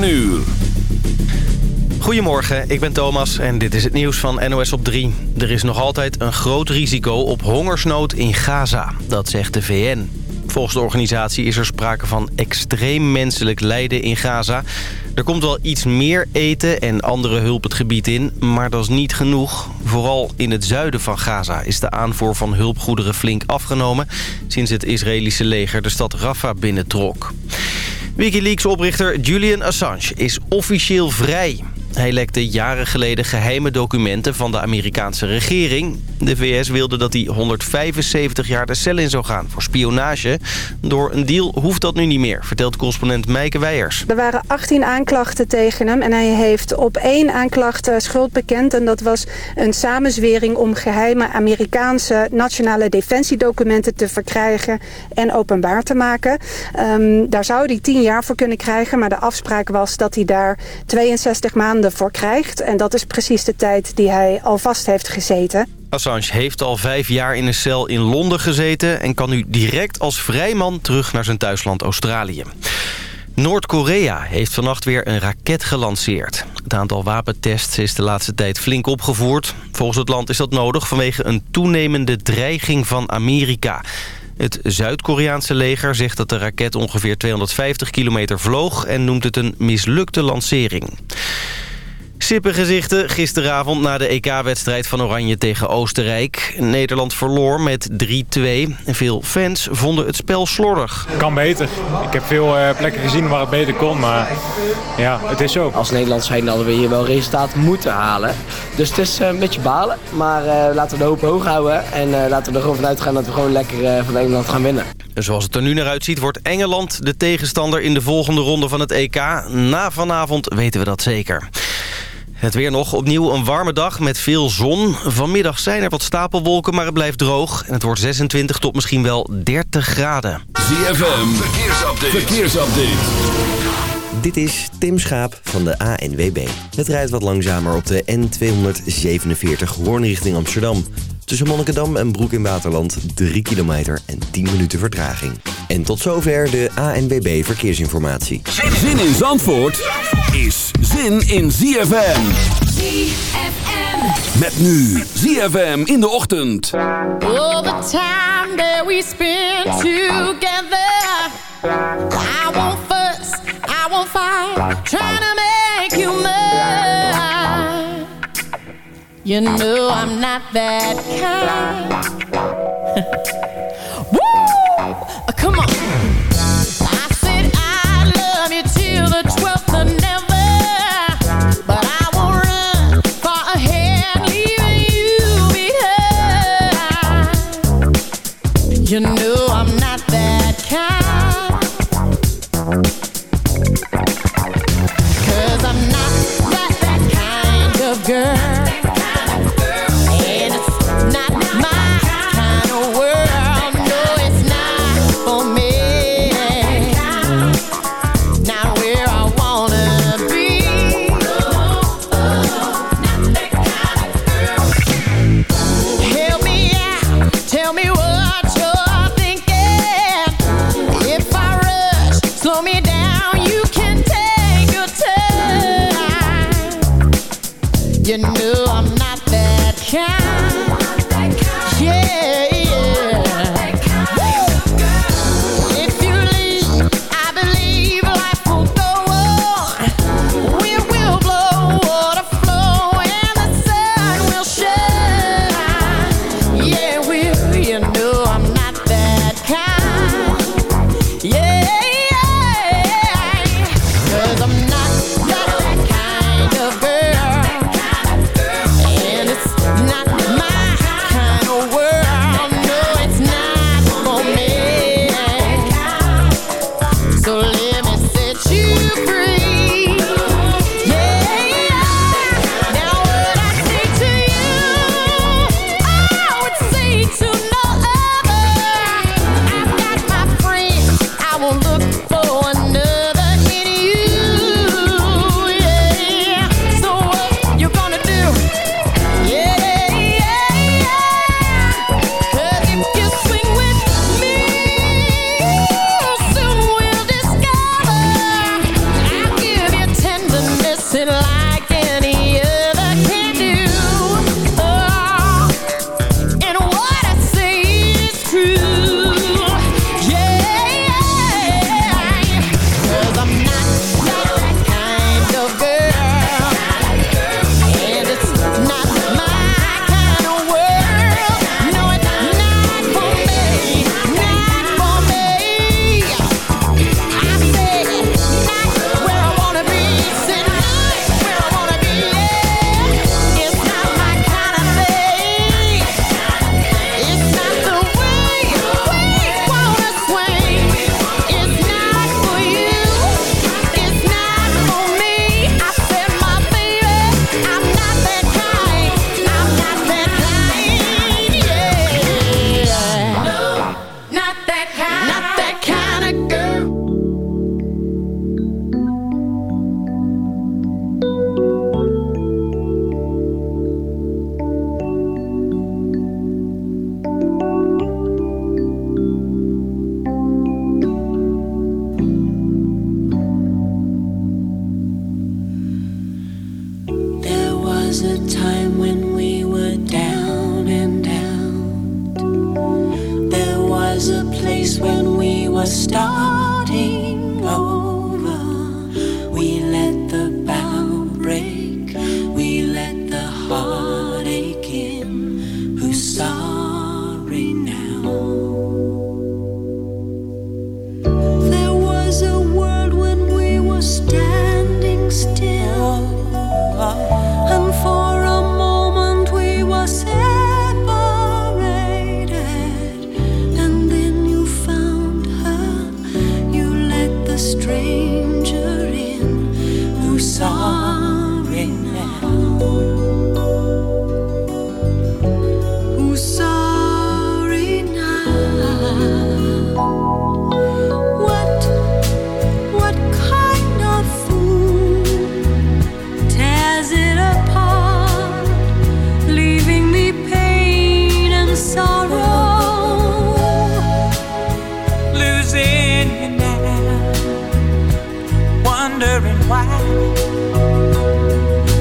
7 uur. Goedemorgen, ik ben Thomas en dit is het nieuws van NOS op 3. Er is nog altijd een groot risico op hongersnood in Gaza, dat zegt de VN. Volgens de organisatie is er sprake van extreem menselijk lijden in Gaza. Er komt wel iets meer eten en andere hulp het gebied in, maar dat is niet genoeg. Vooral in het zuiden van Gaza is de aanvoer van hulpgoederen flink afgenomen... sinds het Israëlische leger de stad Rafah binnentrok. Wikileaks-oprichter Julian Assange is officieel vrij. Hij lekte jaren geleden geheime documenten van de Amerikaanse regering. De VS wilde dat hij 175 jaar de cel in zou gaan voor spionage. Door een deal hoeft dat nu niet meer, vertelt correspondent Meike Weijers. Er waren 18 aanklachten tegen hem en hij heeft op één aanklacht eh, schuld bekend. En dat was een samenzwering om geheime Amerikaanse nationale defensiedocumenten te verkrijgen en openbaar te maken. Um, daar zou hij 10 jaar voor kunnen krijgen, maar de afspraak was dat hij daar 62 maanden voor krijgt. En dat is precies de tijd die hij al vast heeft gezeten. Assange heeft al vijf jaar in een cel in Londen gezeten... en kan nu direct als vrijman terug naar zijn thuisland Australië. Noord-Korea heeft vannacht weer een raket gelanceerd. Het aantal wapentests is de laatste tijd flink opgevoerd. Volgens het land is dat nodig vanwege een toenemende dreiging van Amerika. Het Zuid-Koreaanse leger zegt dat de raket ongeveer 250 kilometer vloog... en noemt het een mislukte lancering. Sippengezichten gisteravond na de EK-wedstrijd van Oranje tegen Oostenrijk. Nederland verloor met 3-2. Veel fans vonden het spel slordig. Kan beter. Ik heb veel uh, plekken gezien waar het beter kon, maar ja, het is zo. Als Nederland zijn hadden we hier wel resultaat moeten halen. Dus het is uh, een beetje balen, maar uh, laten we de hoop hoog houden. En laten we er gewoon vanuit gaan dat we gewoon lekker van Engeland gaan winnen. Zoals het er nu naar uitziet wordt Engeland de tegenstander in de volgende ronde van het EK. Na vanavond weten we dat zeker. Het weer nog opnieuw een warme dag met veel zon. Vanmiddag zijn er wat stapelwolken, maar het blijft droog. En het wordt 26 tot misschien wel 30 graden. ZFM, verkeersupdate. verkeersupdate. Dit is Tim Schaap van de ANWB. Het rijdt wat langzamer op de N247 Hoorn richting Amsterdam. Tussen Monnikendam en Broek in Waterland 3 kilometer en 10 minuten vertraging. En tot zover de ANWB Verkeersinformatie. Zin in Zandvoort is zin in ZFM. ZFM. Met nu ZFM in de ochtend. All the time that we spend together. I won't fuss, I won't fight. Trying to make You know I'm not that kind. Woo! Uh, come on. I said I love you till the 12th of never. But I won't run far ahead, leaving you behind. You know I'm not that I'm not that kind of girl. You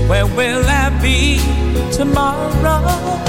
Where will I be tomorrow?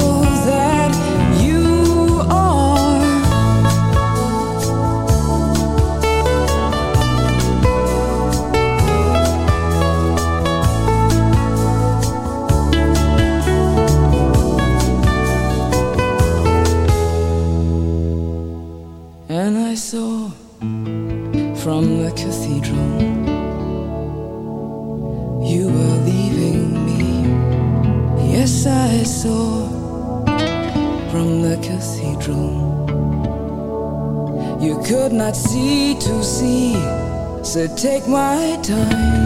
take my time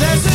There's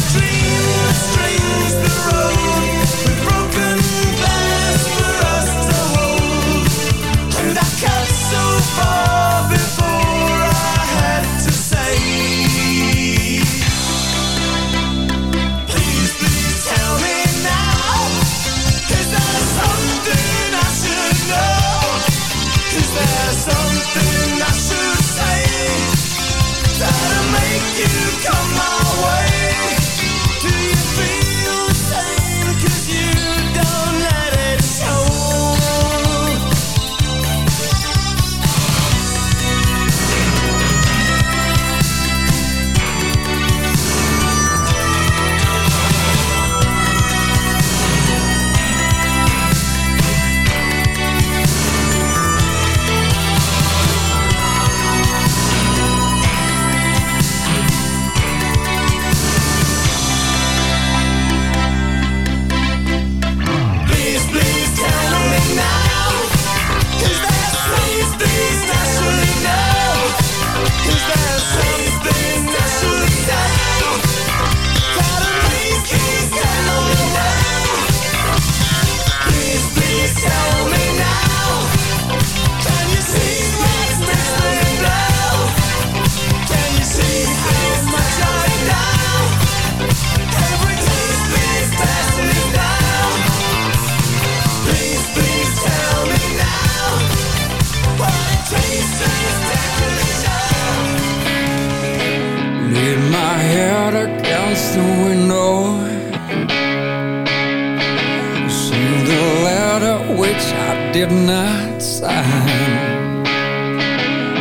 time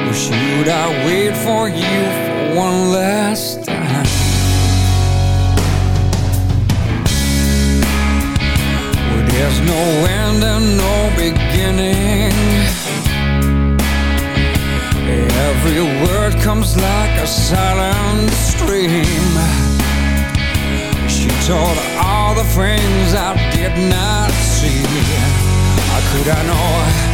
Or should I wait for you for one last time? Well there's no end and no beginning. Every word comes like a silent stream. She told all the things I did not see. How could I know?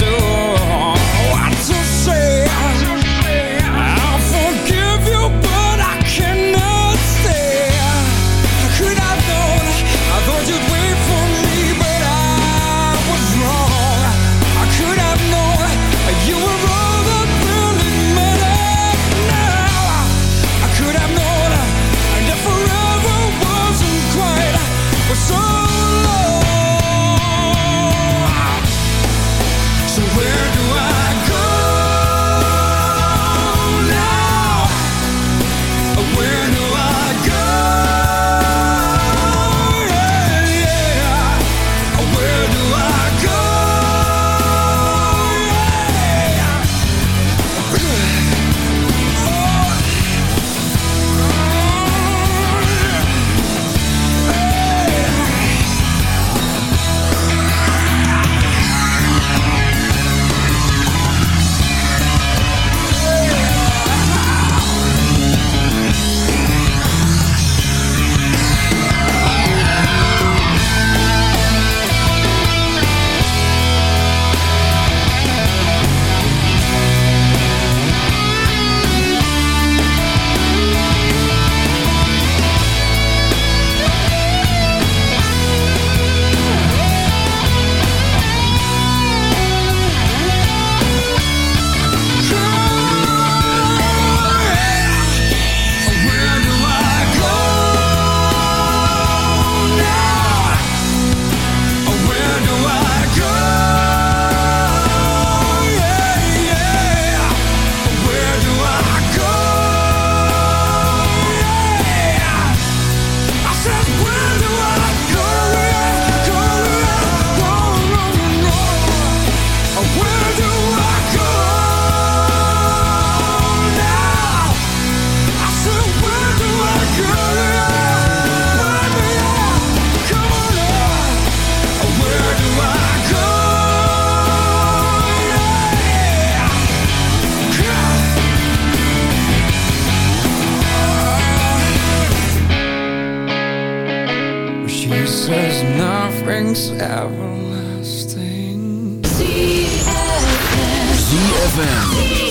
Brings everlasting. ZFM. ZFM.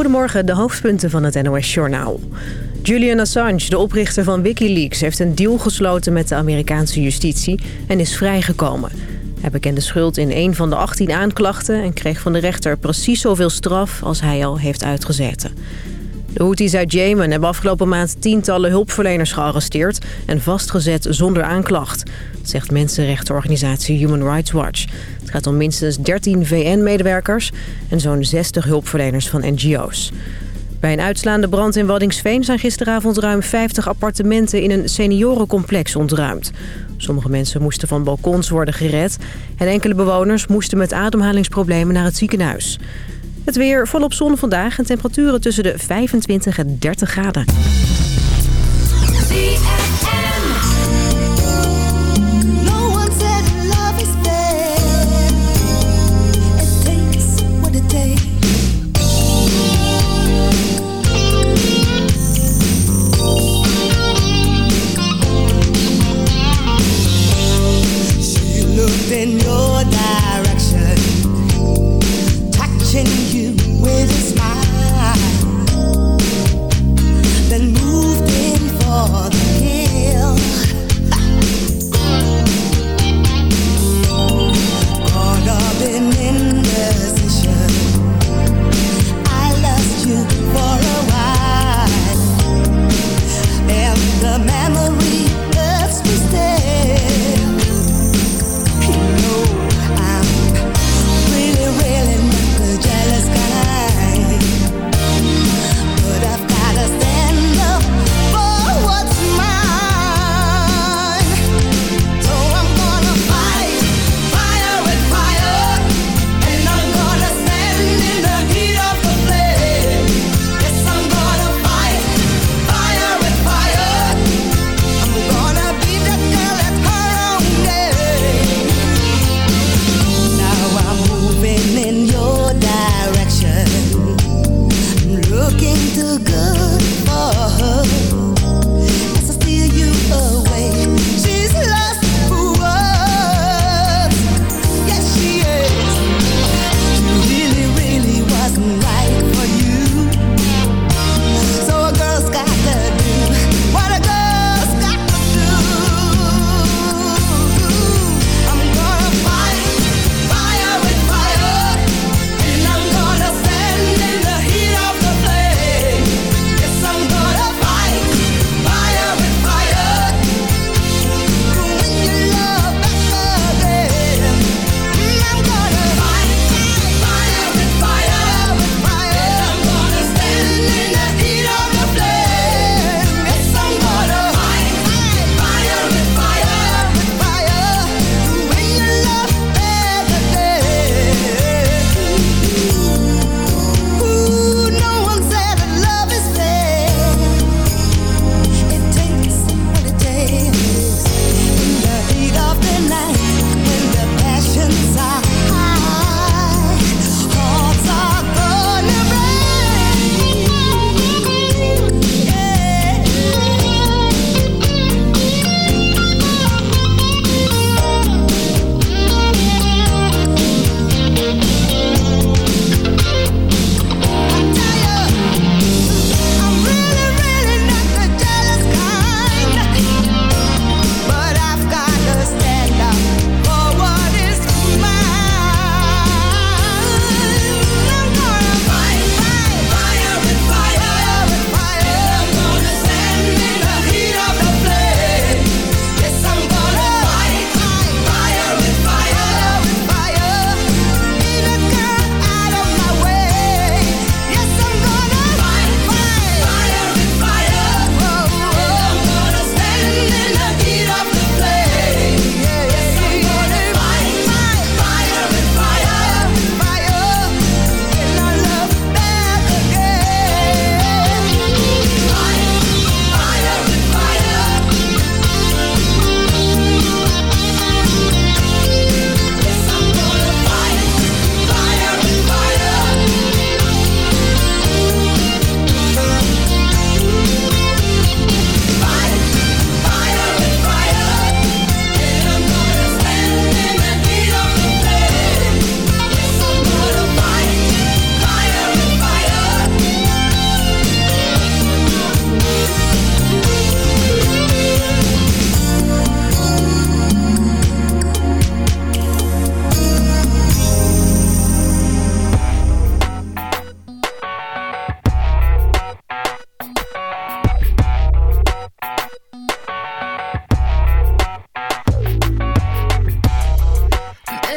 Goedemorgen, de hoofdpunten van het NOS-journaal. Julian Assange, de oprichter van Wikileaks... heeft een deal gesloten met de Amerikaanse justitie en is vrijgekomen. Hij bekende schuld in een van de 18 aanklachten... en kreeg van de rechter precies zoveel straf als hij al heeft uitgezeten. De Houthis uit Jemen hebben afgelopen maand tientallen hulpverleners gearresteerd... en vastgezet zonder aanklacht, zegt mensenrechtenorganisatie Human Rights Watch. Het gaat om minstens 13 VN-medewerkers en zo'n 60 hulpverleners van NGO's. Bij een uitslaande brand in Waddingsveen zijn gisteravond ruim 50 appartementen in een seniorencomplex ontruimd. Sommige mensen moesten van balkons worden gered en enkele bewoners moesten met ademhalingsproblemen naar het ziekenhuis. Het weer volop zon vandaag en temperaturen tussen de 25 en 30 graden.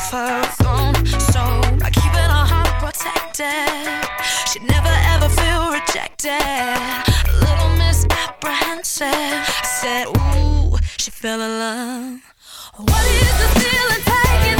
So keeping her heart protected, she'd never ever feel rejected. Little Miss Apprehensive said, Ooh, she fell in love. What is the feeling taking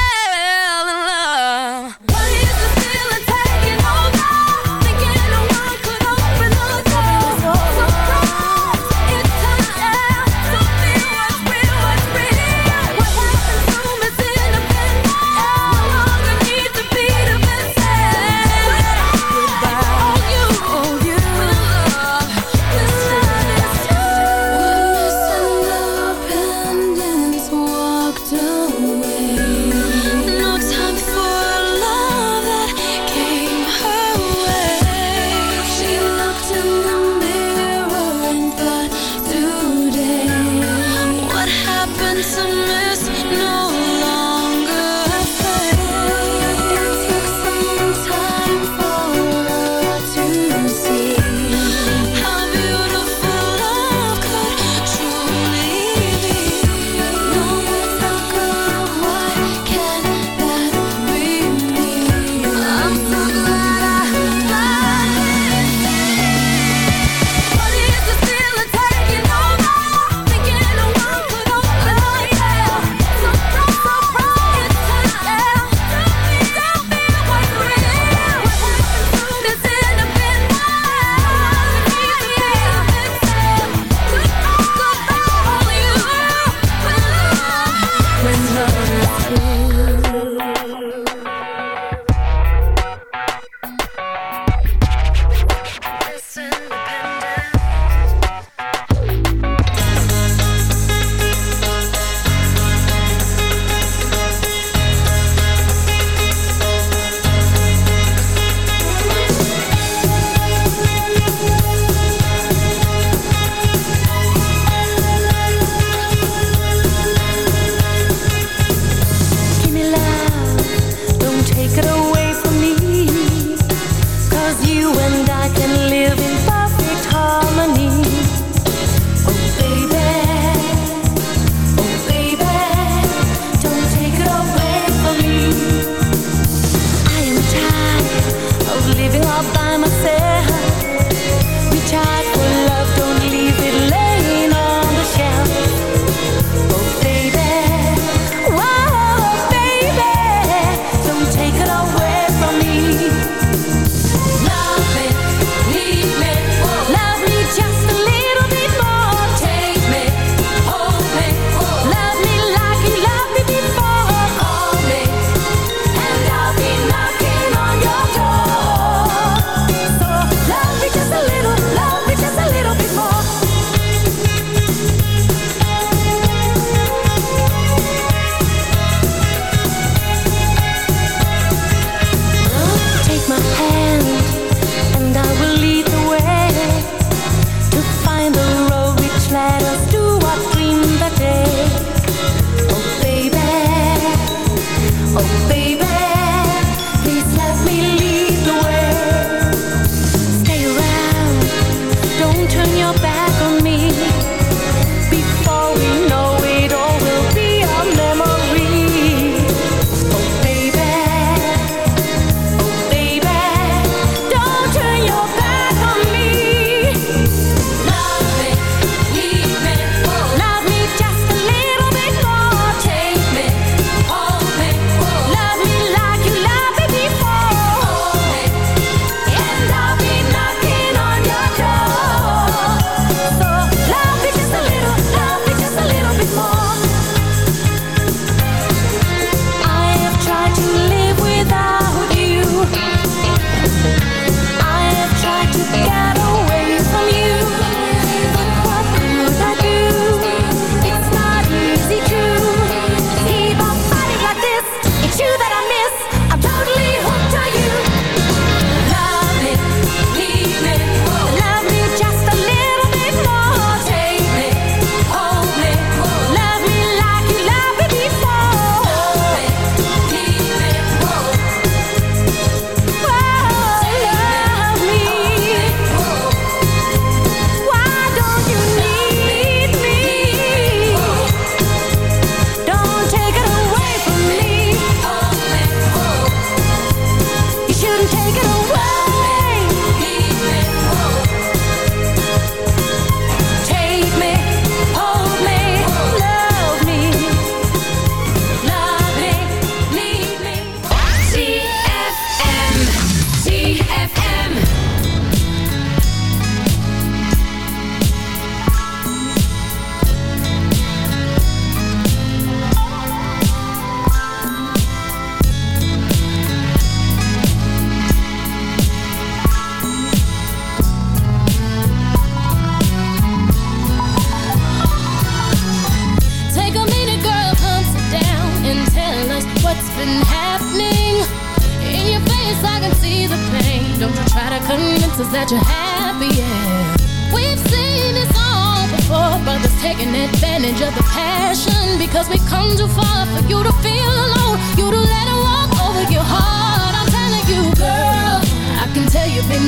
Cause you and I can live in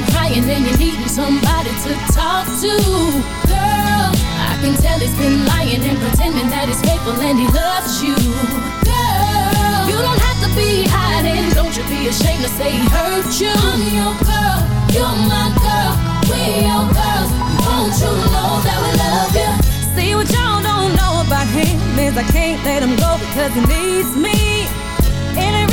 crying and you're needing somebody to talk to, girl. I can tell he's been lying and pretending that he's faithful and he loves you, girl. You don't have to be hiding, don't you be ashamed to say he hurt you. I'm your girl, you're my girl, we your girls. Won't you know that we love you? See what y'all don't know about him is I can't let him go because he needs me. It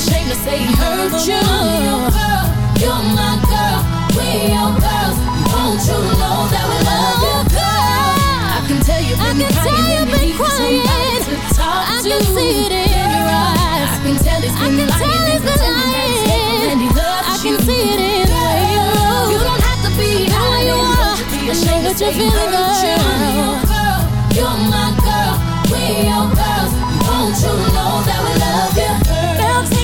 Ashamed to say he hurt you. I'm your girl, you're my girl, we your girls. Won't you know that we love you, girl? I can tell you've I been can tell crying you've and been needing crying. to talk I to. can see it in your eyes. I can tell he's I been can lying tell and pretending that he's faithful lying. he loves I can you. see it in the way you move. You don't have to be I hiding. you Don't are. you I ashamed to that you're feeling hurt you. girl. You're girl, you're my girl, we your girls. Won't you know that we love you?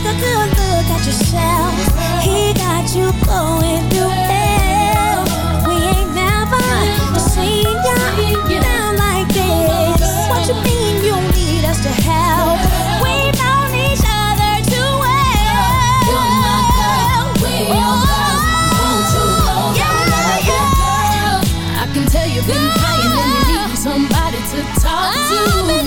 A good look at yourself. He got you going through hell. We ain't never seen you down like this. What you mean you need us to help? We known each other too well. You're my girl, we your girls. Won't you know that we love you, girl? I can tell you've been crying and you need somebody to talk to. Oh,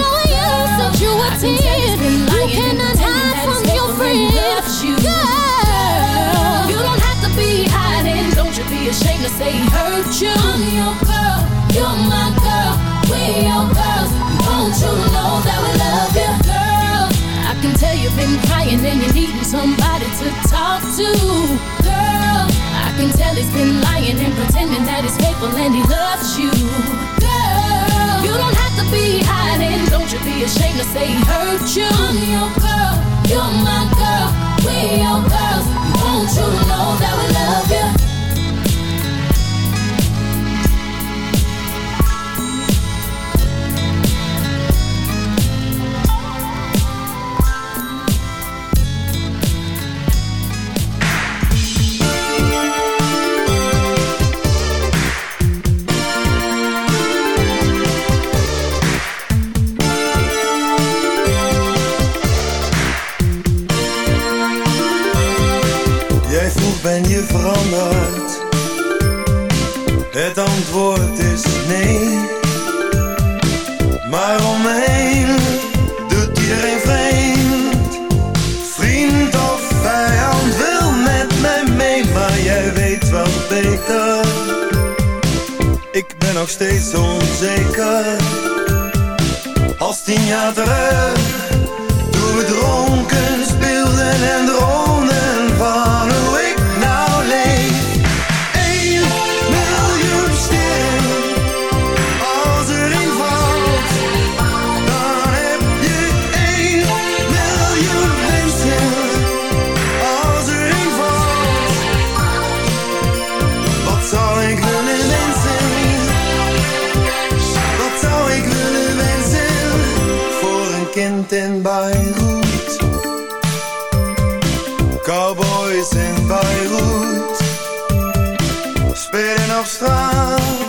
ashamed to say he hurt you. I'm your girl, you're my girl, we your girls. Won't you know that we love you, girl? I can tell you've been crying and you're needing somebody to talk to, girl. I can tell he's been lying and pretending that he's faithful and he loves you, girl. You don't have to be hiding. Don't you be ashamed to say he hurt you. I'm your girl, you're my girl, we your girls. Won't you know that we love you? Nog steeds onzeker. Als tien jaar terug kind in Beirut? Cowboys in Beirut Spelen op straat,